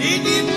Ini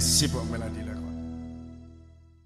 sip of melody.